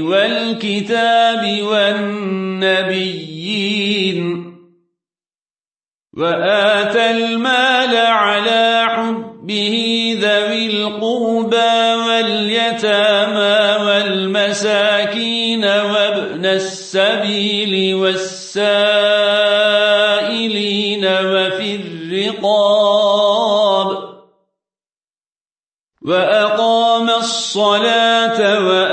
والكتاب والنبيين وآتى المال على حبه ذوي القربى واليتامى والمساكين وابن السبيل والسائلين وفي الرقاب وأقام الصلاة وآتى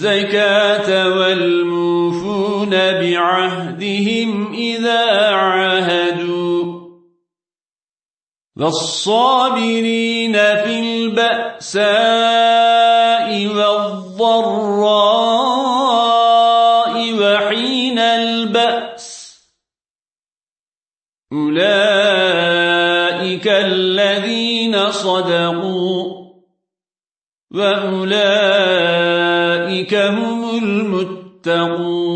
الزكاة والموفون بعهدهم إذا عاهدوا والصابرين في البأساء والضراء وحين البأس أولئك الذين صدقوا وأولئك أولئك هم المتقون